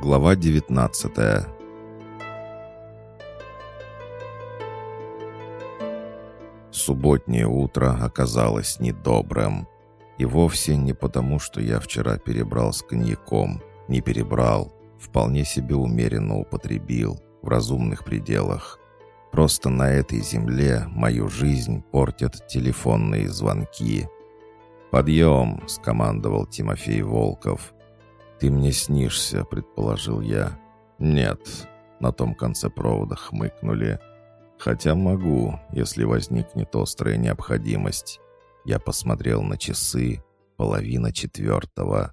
Глава 19 Субботнее утро оказалось недобрым. И вовсе не потому, что я вчера перебрал с коньяком. Не перебрал. Вполне себе умеренно употребил. В разумных пределах. Просто на этой земле мою жизнь портят телефонные звонки. «Подъем!» — скомандовал Тимофей Волков. «Ты мне снишься», — предположил я. «Нет», — на том конце провода хмыкнули. «Хотя могу, если возникнет острая необходимость». Я посмотрел на часы. Половина четвертого.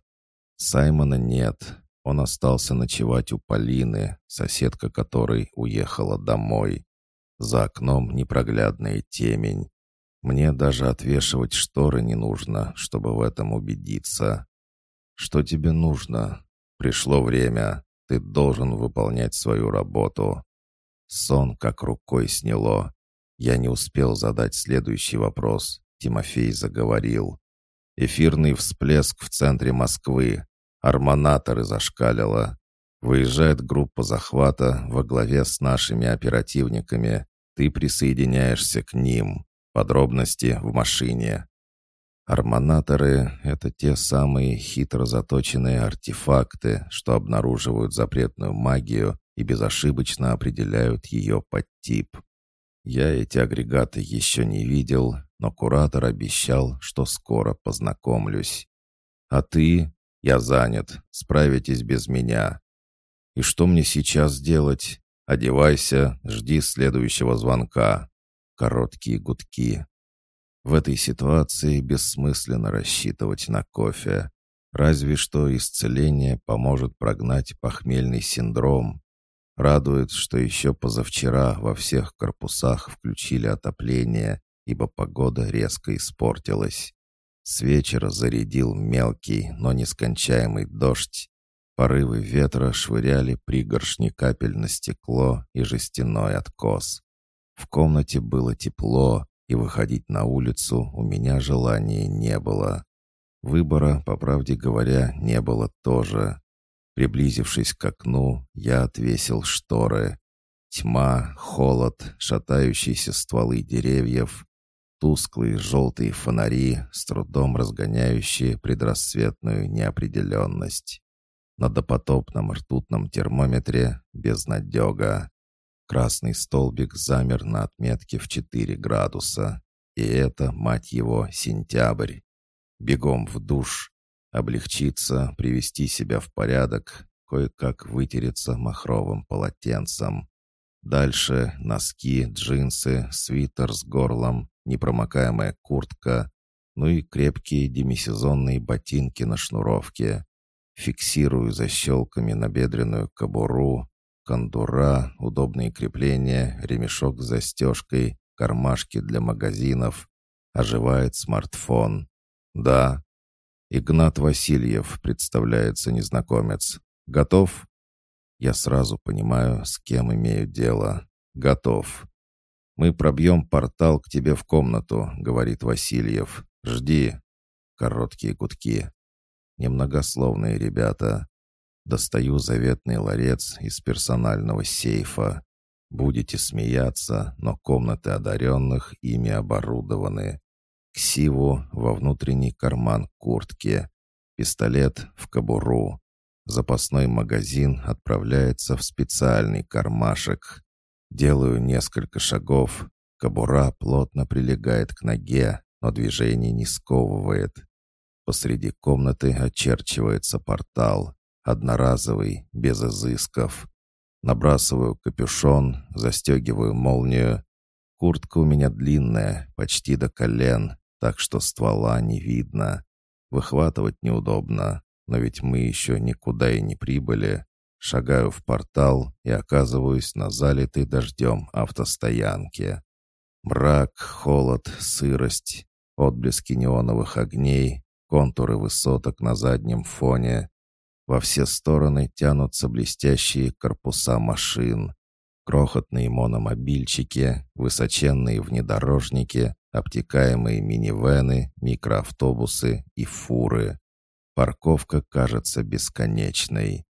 Саймона нет. Он остался ночевать у Полины, соседка которой уехала домой. За окном непроглядная темень. Мне даже отвешивать шторы не нужно, чтобы в этом убедиться. Что тебе нужно? Пришло время. Ты должен выполнять свою работу. Сон как рукой сняло. Я не успел задать следующий вопрос. Тимофей заговорил. Эфирный всплеск в центре Москвы. Армонаторы зашкалило. Выезжает группа захвата во главе с нашими оперативниками. Ты присоединяешься к ним. Подробности в машине. Армонаторы — это те самые хитро заточенные артефакты, что обнаруживают запретную магию и безошибочно определяют ее подтип. Я эти агрегаты еще не видел, но куратор обещал, что скоро познакомлюсь. А ты? Я занят, справитесь без меня. И что мне сейчас делать? Одевайся, жди следующего звонка. Короткие гудки. В этой ситуации бессмысленно рассчитывать на кофе. Разве что исцеление поможет прогнать похмельный синдром. Радует, что еще позавчера во всех корпусах включили отопление, ибо погода резко испортилась. С вечера зарядил мелкий, но нескончаемый дождь. Порывы ветра швыряли пригоршни капель на стекло и жестяной откос. В комнате было тепло, и выходить на улицу у меня желания не было. Выбора, по правде говоря, не было тоже. Приблизившись к окну, я отвесил шторы. Тьма, холод, шатающиеся стволы деревьев, тусклые желтые фонари, с трудом разгоняющие предрассветную неопределенность. На допотопном ртутном термометре безнадега. Красный столбик замер на отметке в 4 градуса. И это, мать его, сентябрь. Бегом в душ. Облегчиться, привести себя в порядок, кое-как вытереться махровым полотенцем. Дальше носки, джинсы, свитер с горлом, непромокаемая куртка, ну и крепкие демисезонные ботинки на шнуровке. Фиксирую защелками набедренную кобуру, Кондура, удобные крепления, ремешок с застежкой, кармашки для магазинов. Оживает смартфон. Да. Игнат Васильев, представляется незнакомец. Готов? Я сразу понимаю, с кем имею дело. Готов. «Мы пробьем портал к тебе в комнату», — говорит Васильев. «Жди». Короткие гудки. Немногословные ребята. Достаю заветный ларец из персонального сейфа. Будете смеяться, но комнаты одаренных ими оборудованы. Ксиву во внутренний карман куртки. Пистолет в кобуру. Запасной магазин отправляется в специальный кармашек. Делаю несколько шагов. Кобура плотно прилегает к ноге, но движение не сковывает. Посреди комнаты очерчивается портал. Одноразовый, без изысков. Набрасываю капюшон, застегиваю молнию. Куртка у меня длинная, почти до колен, так что ствола не видно. Выхватывать неудобно, но ведь мы еще никуда и не прибыли. Шагаю в портал и оказываюсь на залитой дождем автостоянке. Мрак, холод, сырость, отблески неоновых огней, контуры высоток на заднем фоне. Во все стороны тянутся блестящие корпуса машин. Крохотные мономобильчики, высоченные внедорожники, обтекаемые минивены, микроавтобусы и фуры. Парковка кажется бесконечной.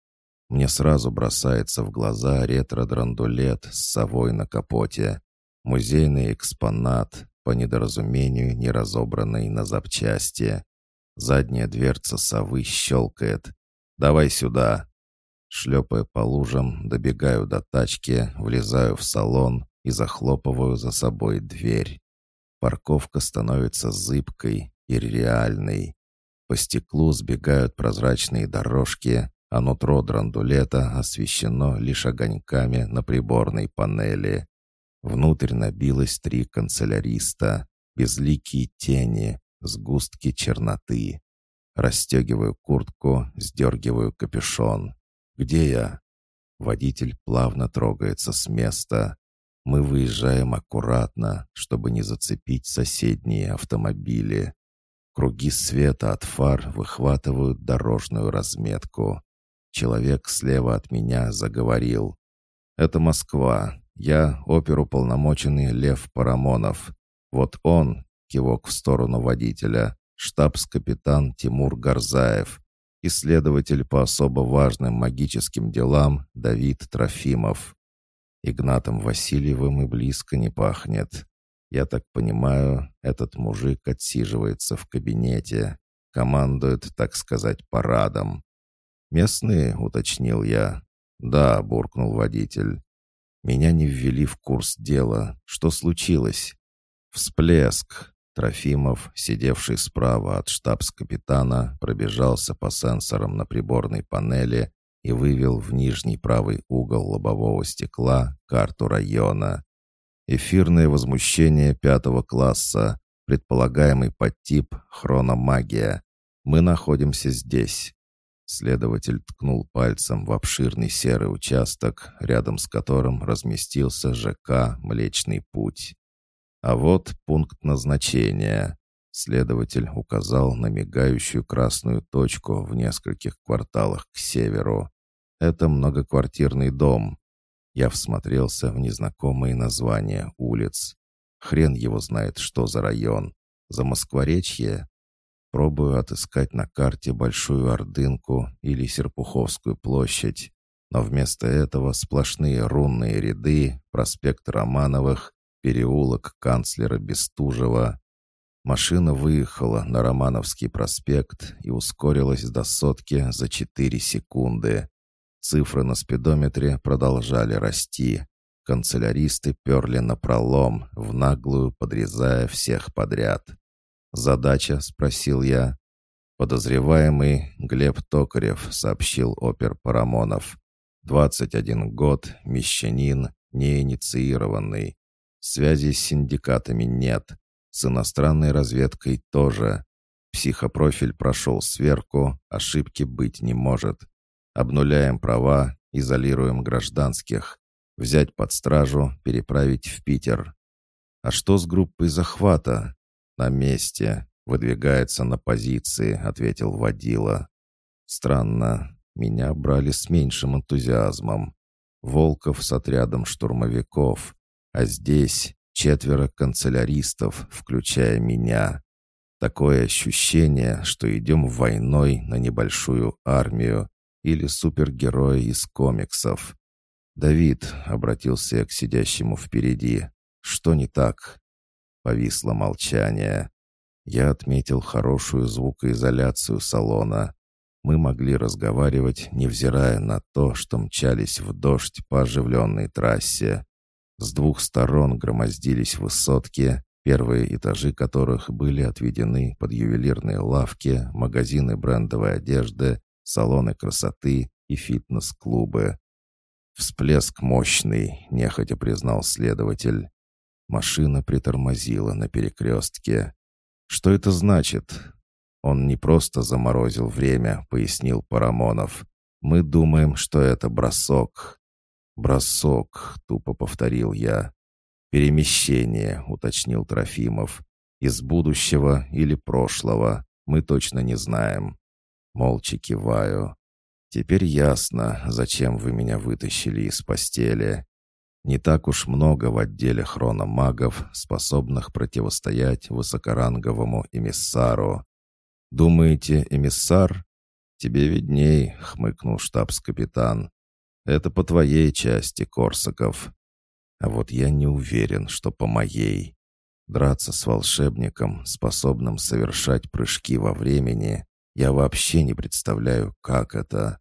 Мне сразу бросается в глаза ретро-драндулет с совой на капоте. Музейный экспонат, по недоразумению не разобранный на запчасти. Задняя дверца совы щелкает. «Давай сюда!» Шлепая по лужам, добегаю до тачки, влезаю в салон и захлопываю за собой дверь. Парковка становится зыбкой и реальной. По стеклу сбегают прозрачные дорожки, а нутро драндулета освещено лишь огоньками на приборной панели. Внутрь набилось три канцеляриста, безликие тени, сгустки черноты. Расстегиваю куртку, сдергиваю капюшон. «Где я?» Водитель плавно трогается с места. Мы выезжаем аккуратно, чтобы не зацепить соседние автомобили. Круги света от фар выхватывают дорожную разметку. Человек слева от меня заговорил. «Это Москва. Я оперуполномоченный Лев Парамонов. Вот он, кивок в сторону водителя, штабс-капитан Тимур Горзаев, исследователь по особо важным магическим делам Давид Трофимов. Игнатом Васильевым и близко не пахнет. Я так понимаю, этот мужик отсиживается в кабинете, командует, так сказать, парадом. «Местные?» — уточнил я. «Да», — буркнул водитель. «Меня не ввели в курс дела. Что случилось?» «Всплеск. Трофимов, сидевший справа от штабс-капитана, пробежался по сенсорам на приборной панели и вывел в нижний правый угол лобового стекла карту района. Эфирное возмущение пятого класса, предполагаемый подтип хрономагия. Мы находимся здесь. Следователь ткнул пальцем в обширный серый участок, рядом с которым разместился ЖК «Млечный путь». А вот пункт назначения. Следователь указал на мигающую красную точку в нескольких кварталах к северу. Это многоквартирный дом. Я всмотрелся в незнакомые названия улиц. Хрен его знает, что за район. За Москворечье? Пробую отыскать на карте Большую Ордынку или Серпуховскую площадь. Но вместо этого сплошные рунные ряды, проспект Романовых переулок канцлера Бестужева. Машина выехала на Романовский проспект и ускорилась до сотки за 4 секунды. Цифры на спидометре продолжали расти. Канцеляристы перли на пролом, в наглую подрезая всех подряд. «Задача?» — спросил я. «Подозреваемый Глеб Токарев», — сообщил опер Парамонов. «21 год, мещанин, неинициированный. Связи с синдикатами нет. С иностранной разведкой тоже. Психопрофиль прошел сверку, ошибки быть не может. Обнуляем права, изолируем гражданских. Взять под стражу, переправить в Питер. А что с группой захвата? На месте. Выдвигается на позиции, ответил водила. Странно. Меня брали с меньшим энтузиазмом. Волков с отрядом штурмовиков. А здесь четверо канцеляристов, включая меня. Такое ощущение, что идем войной на небольшую армию или супергероя из комиксов. «Давид», — обратился я к сидящему впереди, — «что не так?» Повисло молчание. Я отметил хорошую звукоизоляцию салона. Мы могли разговаривать, невзирая на то, что мчались в дождь по оживленной трассе. С двух сторон громоздились высотки, первые этажи которых были отведены под ювелирные лавки, магазины брендовой одежды, салоны красоты и фитнес-клубы. «Всплеск мощный», — нехотя признал следователь. Машина притормозила на перекрестке. «Что это значит?» «Он не просто заморозил время», — пояснил Парамонов. «Мы думаем, что это бросок. «Бросок», — тупо повторил я. «Перемещение», — уточнил Трофимов. «Из будущего или прошлого, мы точно не знаем». Молча киваю. «Теперь ясно, зачем вы меня вытащили из постели. Не так уж много в отделе хрономагов, способных противостоять высокоранговому эмиссару. Думаете, эмиссар? «Тебе видней», — хмыкнул штабс-капитан. «Это по твоей части, Корсаков. А вот я не уверен, что по моей. Драться с волшебником, способным совершать прыжки во времени, я вообще не представляю, как это.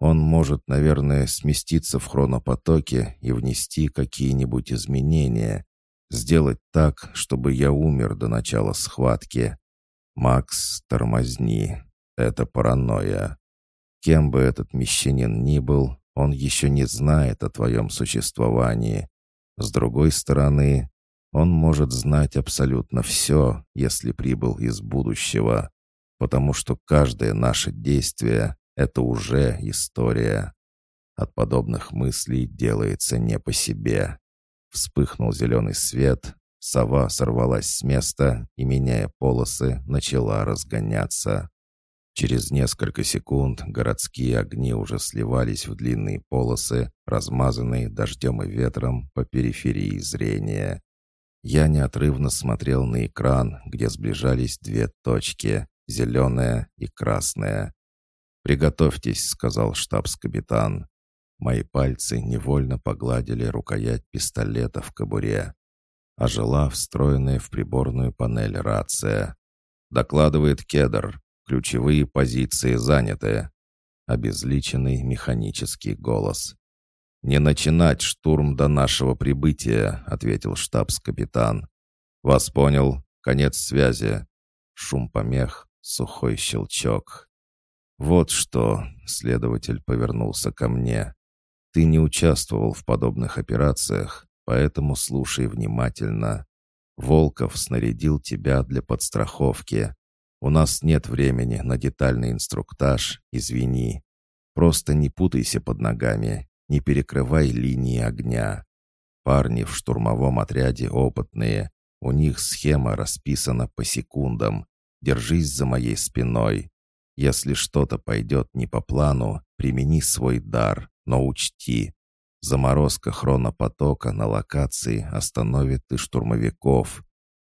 Он может, наверное, сместиться в хронопотоке и внести какие-нибудь изменения, сделать так, чтобы я умер до начала схватки. Макс, тормозни. Это паранойя. Кем бы этот мещанин ни был, он еще не знает о твоем существовании. С другой стороны, он может знать абсолютно все, если прибыл из будущего, потому что каждое наше действие — это уже история. От подобных мыслей делается не по себе. Вспыхнул зеленый свет, сова сорвалась с места и, меняя полосы, начала разгоняться. Через несколько секунд городские огни уже сливались в длинные полосы, размазанные дождем и ветром по периферии зрения. Я неотрывно смотрел на экран, где сближались две точки — зеленая и красная. «Приготовьтесь», — сказал штабс-капитан. Мои пальцы невольно погладили рукоять пистолета в кобуре. Ожила встроенная в приборную панель рация. «Докладывает Кедр. Ключевые позиции заняты». Обезличенный механический голос. «Не начинать штурм до нашего прибытия», — ответил штабс-капитан. «Вас понял. Конец связи». Шум помех, сухой щелчок. «Вот что», — следователь повернулся ко мне. «Ты не участвовал в подобных операциях, поэтому слушай внимательно. Волков снарядил тебя для подстраховки. У нас нет времени на детальный инструктаж, извини. Просто не путайся под ногами не перекрывай линии огня. Парни в штурмовом отряде опытные. У них схема расписана по секундам. Держись за моей спиной. Если что-то пойдет не по плану, примени свой дар, но учти. Заморозка хронопотока на локации остановит и штурмовиков.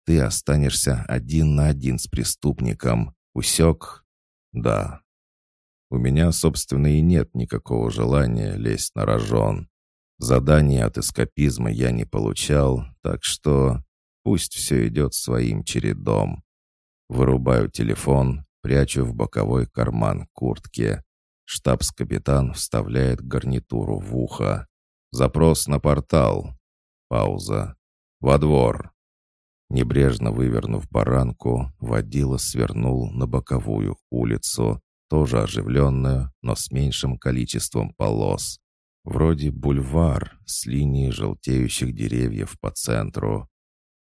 Ты останешься один на один с преступником. Усек? Да. У меня, собственно, и нет никакого желания лезть на рожон. Задания от эскапизма я не получал, так что пусть все идет своим чередом. Вырубаю телефон, прячу в боковой карман куртки. Штабс-капитан вставляет гарнитуру в ухо. Запрос на портал. Пауза. Во двор. Небрежно вывернув баранку, водила свернул на боковую улицу, тоже оживленную, но с меньшим количеством полос. Вроде бульвар с линией желтеющих деревьев по центру.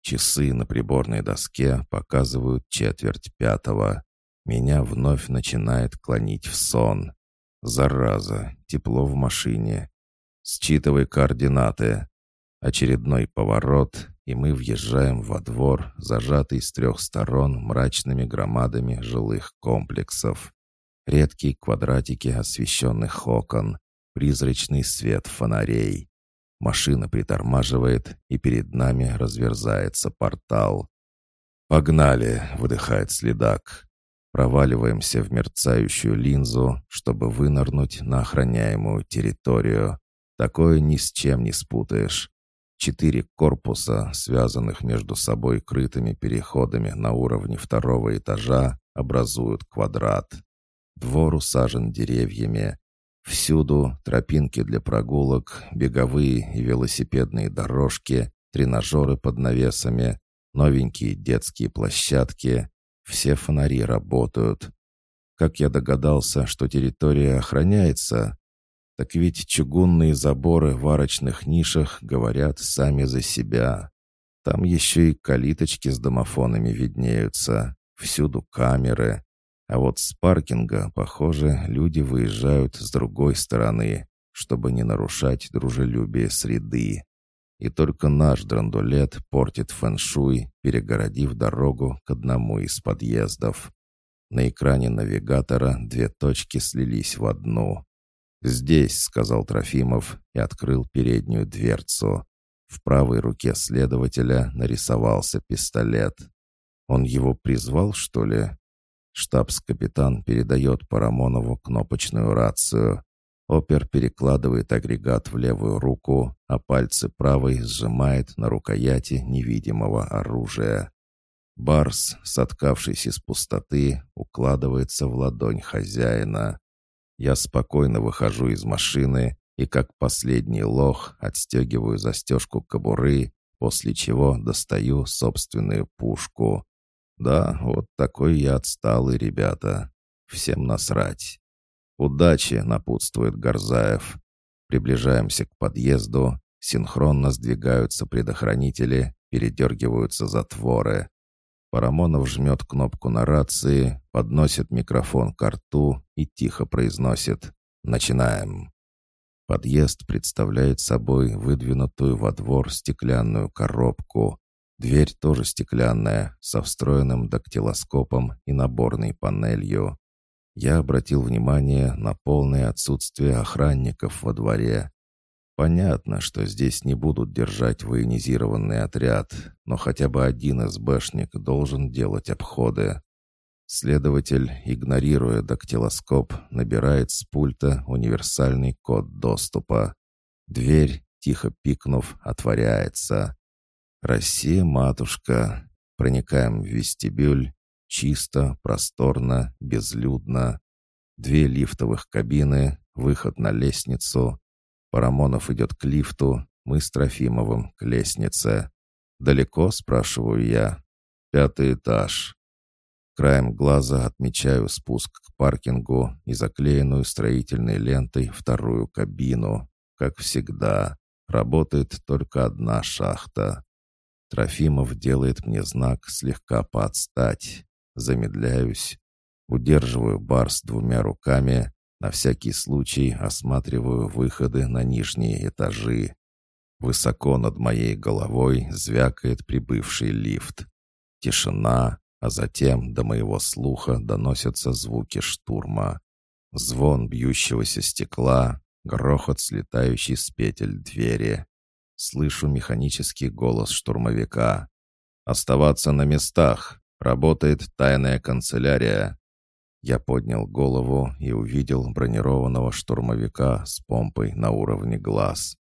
Часы на приборной доске показывают четверть пятого. Меня вновь начинает клонить в сон. Зараза, тепло в машине. Считывай координаты. Очередной поворот, и мы въезжаем во двор, зажатый с трех сторон мрачными громадами жилых комплексов редкие квадратики освещенных окон, призрачный свет фонарей. Машина притормаживает, и перед нами разверзается портал. «Погнали!» — выдыхает следак. Проваливаемся в мерцающую линзу, чтобы вынырнуть на охраняемую территорию. Такое ни с чем не спутаешь. Четыре корпуса, связанных между собой крытыми переходами на уровне второго этажа, образуют квадрат. Двор усажен деревьями. Всюду тропинки для прогулок, беговые и велосипедные дорожки, тренажеры под навесами, новенькие детские площадки. Все фонари работают. Как я догадался, что территория охраняется, так ведь чугунные заборы в арочных нишах говорят сами за себя. Там еще и калиточки с домофонами виднеются. Всюду камеры. А вот с паркинга, похоже, люди выезжают с другой стороны, чтобы не нарушать дружелюбие среды. И только наш драндулет портит фэншуй, перегородив дорогу к одному из подъездов. На экране навигатора две точки слились в одну. «Здесь», — сказал Трофимов и открыл переднюю дверцу. В правой руке следователя нарисовался пистолет. Он его призвал, что ли? Штабс-капитан передает Парамонову кнопочную рацию. Опер перекладывает агрегат в левую руку, а пальцы правой сжимает на рукояти невидимого оружия. Барс, соткавшись из пустоты, укладывается в ладонь хозяина. Я спокойно выхожу из машины и, как последний лох, отстегиваю застежку кобуры, после чего достаю собственную пушку. Да, вот такой я отсталый, ребята. Всем насрать. Удачи, напутствует Горзаев. Приближаемся к подъезду. Синхронно сдвигаются предохранители, передергиваются затворы. Парамонов жмет кнопку на рации, подносит микрофон к рту и тихо произносит «Начинаем». Подъезд представляет собой выдвинутую во двор стеклянную коробку. Дверь тоже стеклянная, со встроенным дактилоскопом и наборной панелью. Я обратил внимание на полное отсутствие охранников во дворе. Понятно, что здесь не будут держать военизированный отряд, но хотя бы один СБшник должен делать обходы. Следователь, игнорируя дактилоскоп, набирает с пульта универсальный код доступа. Дверь, тихо пикнув, отворяется. «Россия, матушка!» Проникаем в вестибюль. Чисто, просторно, безлюдно. Две лифтовых кабины, выход на лестницу. Парамонов идет к лифту, мы с Трофимовым к лестнице. «Далеко?» — спрашиваю я. «Пятый этаж». Краем глаза отмечаю спуск к паркингу и заклеенную строительной лентой вторую кабину. Как всегда, работает только одна шахта. Трофимов делает мне знак слегка подстать. Замедляюсь. Удерживаю бар с двумя руками, на всякий случай осматриваю выходы на нижние этажи. Высоко над моей головой звякает прибывший лифт. Тишина, а затем до моего слуха доносятся звуки штурма. Звон бьющегося стекла, грохот слетающий с петель двери. Слышу механический голос штурмовика. «Оставаться на местах! Работает тайная канцелярия!» Я поднял голову и увидел бронированного штурмовика с помпой на уровне глаз.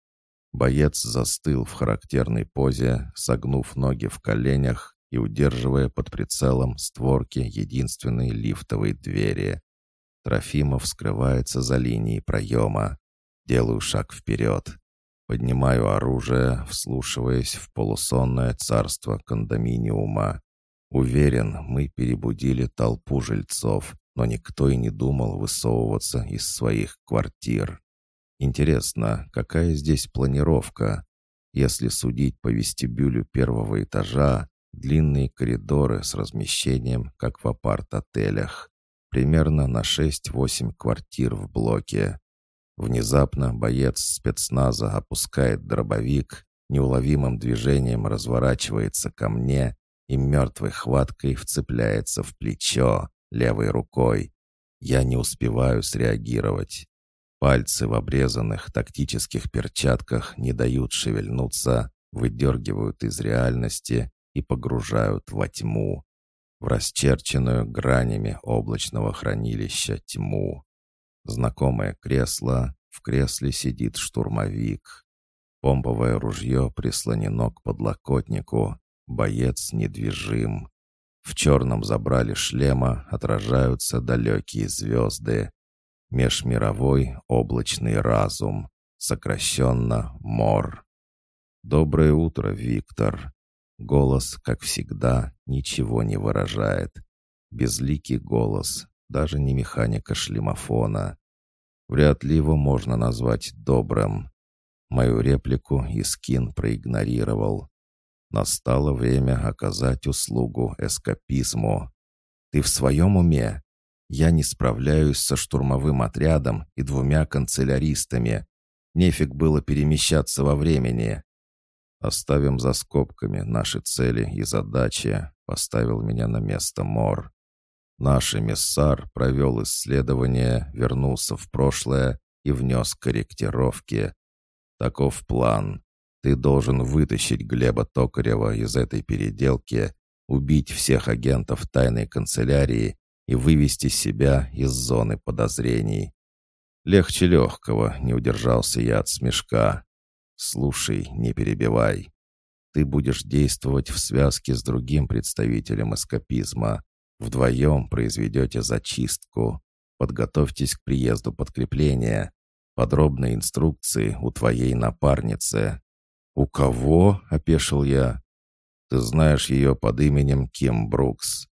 Боец застыл в характерной позе, согнув ноги в коленях и удерживая под прицелом створки единственной лифтовой двери. Трофимов скрывается за линией проема. Делаю шаг вперед. Поднимаю оружие, вслушиваясь в полусонное царство кондоминиума. Уверен, мы перебудили толпу жильцов, но никто и не думал высовываться из своих квартир. Интересно, какая здесь планировка? Если судить по вестибюлю первого этажа, длинные коридоры с размещением, как в апарт-отелях. Примерно на 6-8 квартир в блоке. Внезапно боец спецназа опускает дробовик, неуловимым движением разворачивается ко мне и мертвой хваткой вцепляется в плечо левой рукой. Я не успеваю среагировать. Пальцы в обрезанных тактических перчатках не дают шевельнуться, выдергивают из реальности и погружают во тьму, в расчерченную гранями облачного хранилища тьму. Знакомое кресло, в кресле сидит штурмовик. Помповое ружье прислонено к подлокотнику, боец недвижим. В черном забрали шлема отражаются далекие звезды. Межмировой облачный разум, сокращенно МОР. «Доброе утро, Виктор!» Голос, как всегда, ничего не выражает. Безликий голос, даже не механика шлемофона. Вряд ли его можно назвать добрым. Мою реплику Искин проигнорировал. Настало время оказать услугу эскапизму. Ты в своем уме? Я не справляюсь со штурмовым отрядом и двумя канцеляристами. Нефиг было перемещаться во времени. Оставим за скобками наши цели и задачи, поставил меня на место Мор. Наш эмиссар провел исследование, вернулся в прошлое и внес корректировки. Таков план. Ты должен вытащить Глеба Токарева из этой переделки, убить всех агентов тайной канцелярии и вывести себя из зоны подозрений. Легче легкого, не удержался я от смешка. Слушай, не перебивай. Ты будешь действовать в связке с другим представителем эскапизма. Вдвоем произведете зачистку. Подготовьтесь к приезду подкрепления. Подробные инструкции у твоей напарницы». «У кого?» — опешил я. «Ты знаешь ее под именем Ким Брукс».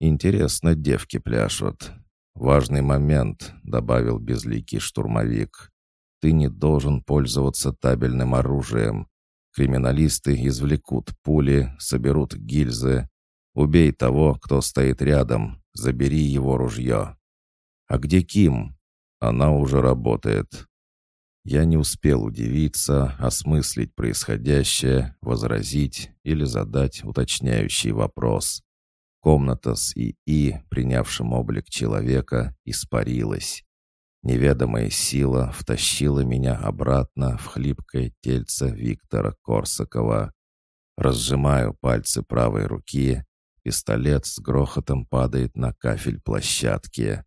«Интересно, девки пляшут». «Важный момент», — добавил безликий штурмовик. «Ты не должен пользоваться табельным оружием. Криминалисты извлекут пули, соберут гильзы. Убей того, кто стоит рядом, забери его ружье». «А где Ким?» Она уже работает. Я не успел удивиться, осмыслить происходящее, возразить или задать уточняющий вопрос. Комната с ИИ, принявшим облик человека, испарилась. Неведомая сила втащила меня обратно в хлипкое тельце Виктора Корсакова. Разжимаю пальцы правой руки, пистолет с грохотом падает на кафель площадки.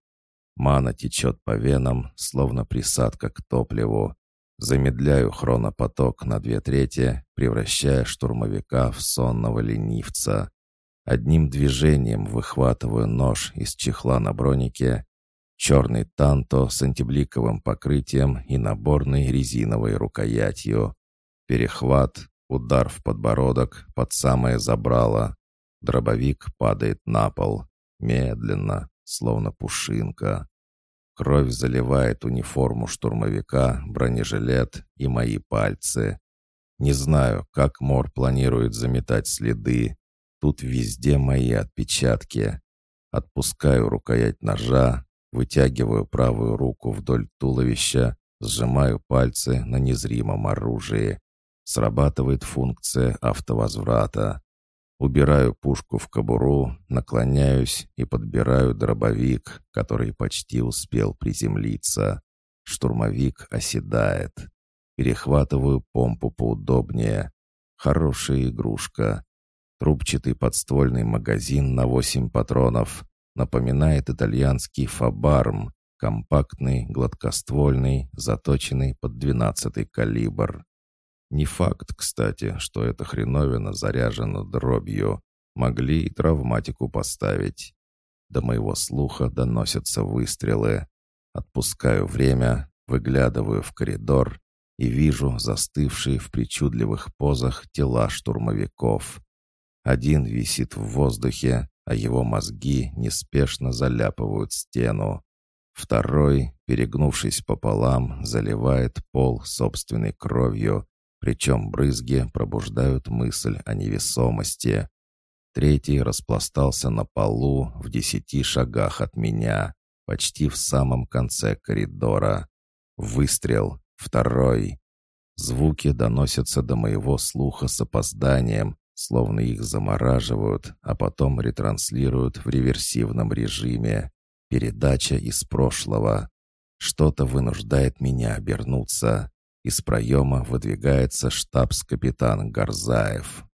Мана течет по венам, словно присадка к топливу. Замедляю хронопоток на две трети, превращая штурмовика в сонного ленивца. Одним движением выхватываю нож из чехла на бронике, черный танто с антибликовым покрытием и наборной резиновой рукоятью. Перехват, удар в подбородок под самое забрало. Дробовик падает на пол. Медленно, словно пушинка. Кровь заливает униформу штурмовика, бронежилет и мои пальцы. Не знаю, как Мор планирует заметать следы. Тут везде мои отпечатки. Отпускаю рукоять ножа, вытягиваю правую руку вдоль туловища, сжимаю пальцы на незримом оружии. Срабатывает функция автовозврата. Убираю пушку в кобуру, наклоняюсь и подбираю дробовик, который почти успел приземлиться. Штурмовик оседает. Перехватываю помпу поудобнее. Хорошая игрушка. Трубчатый подствольный магазин на 8 патронов. Напоминает итальянский фабарм. Компактный, гладкоствольный, заточенный под 12-й калибр. Не факт, кстати, что эта хреновина заряжена дробью. Могли и травматику поставить. До моего слуха доносятся выстрелы. Отпускаю время, выглядываю в коридор и вижу застывшие в причудливых позах тела штурмовиков. Один висит в воздухе, а его мозги неспешно заляпывают стену. Второй, перегнувшись пополам, заливает пол собственной кровью причем брызги пробуждают мысль о невесомости. Третий распластался на полу в десяти шагах от меня, почти в самом конце коридора. Выстрел. Второй. Звуки доносятся до моего слуха с опозданием, словно их замораживают, а потом ретранслируют в реверсивном режиме. Передача из прошлого. Что-то вынуждает меня обернуться. Из проема выдвигается штабс-капитан Горзаев.